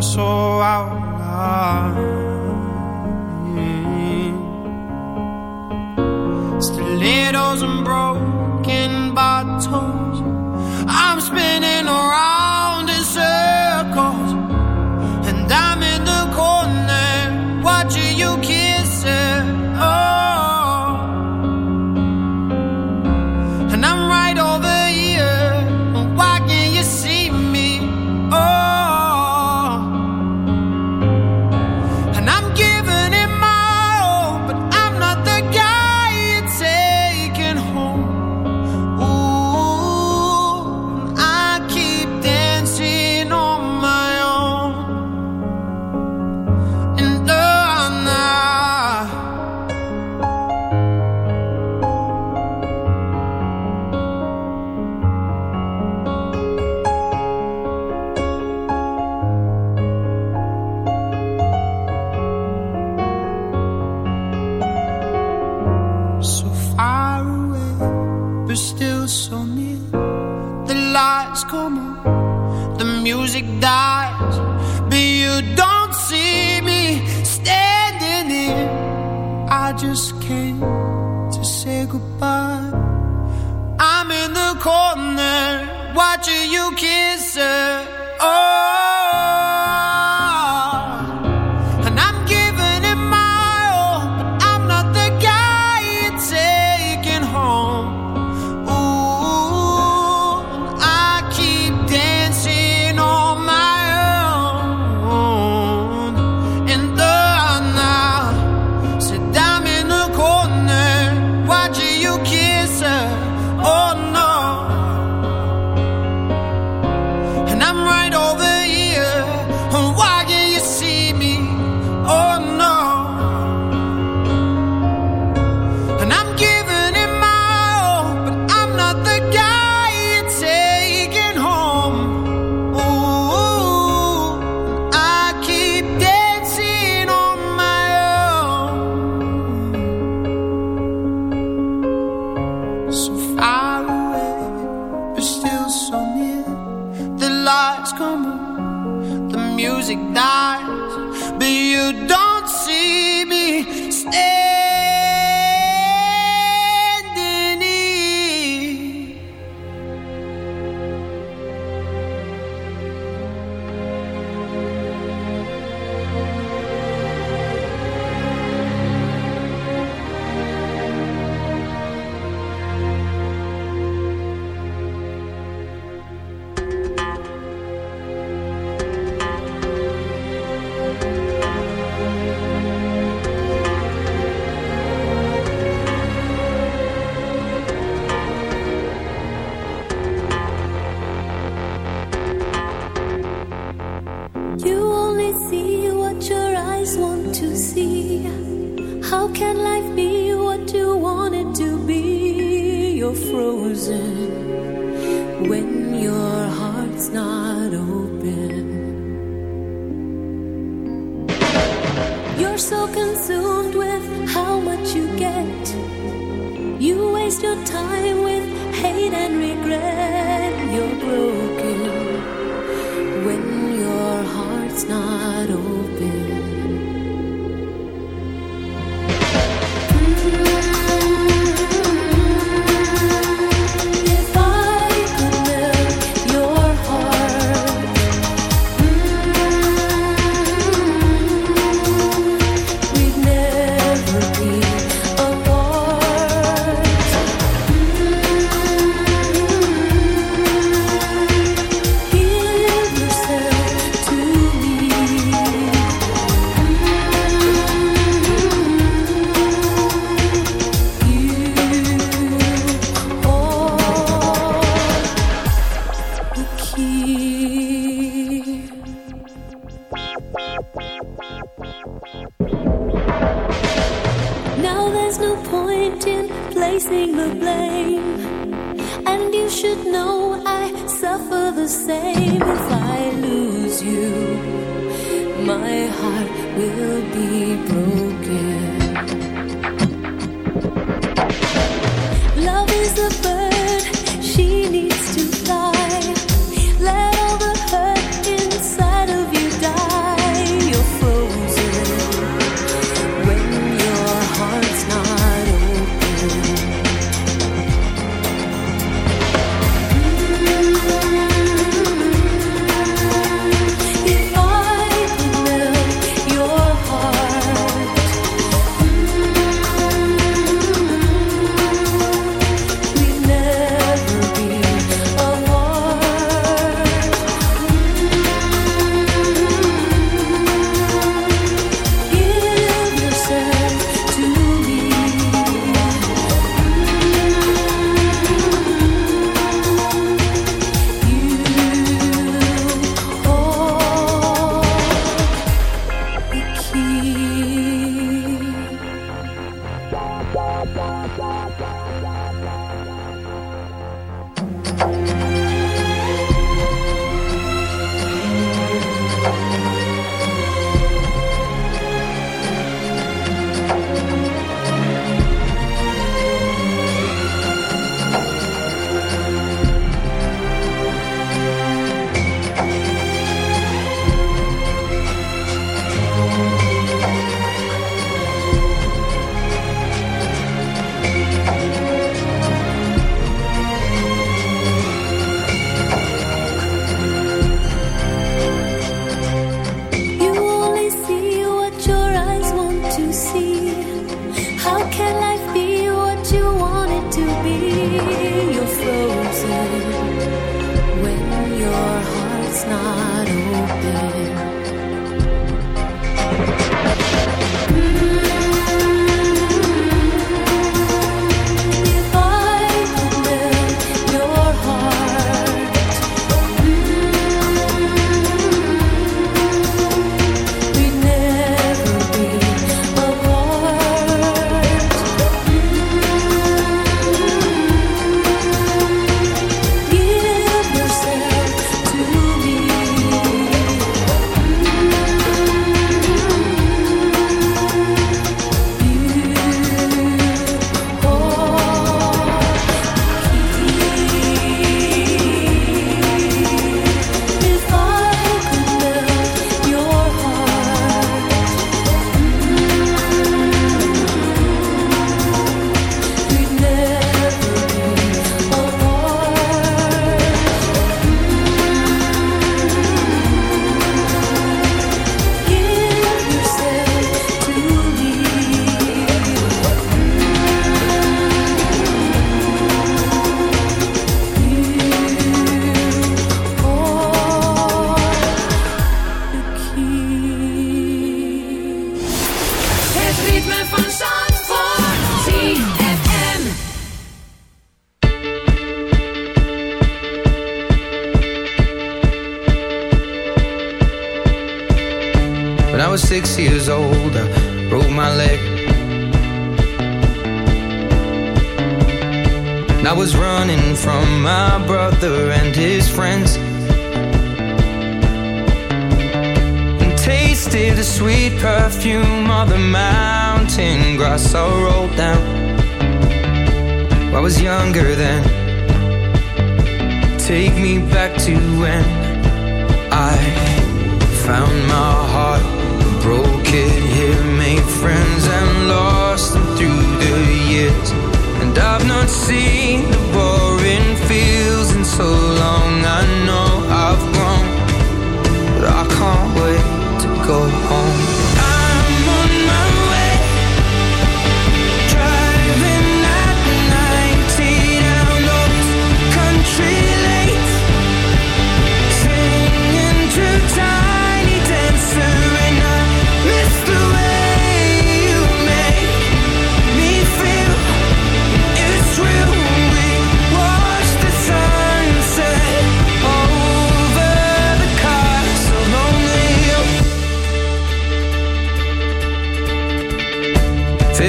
I'm so out of line. Mm. Stilettos and broken bottles. I'm spinning around. Dark.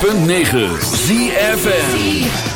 106.9 ZFM.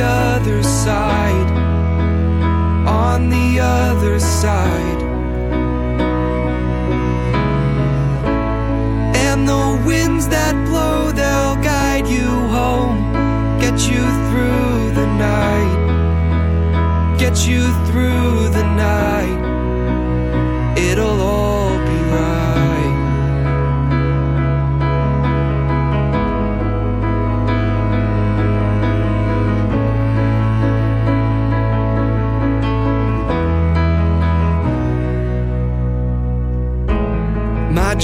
the other side, on the other side. And the winds that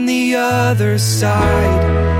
On the other side.